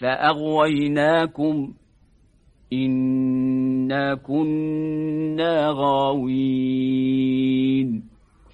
فأغويناكم إنا كنا غاوين.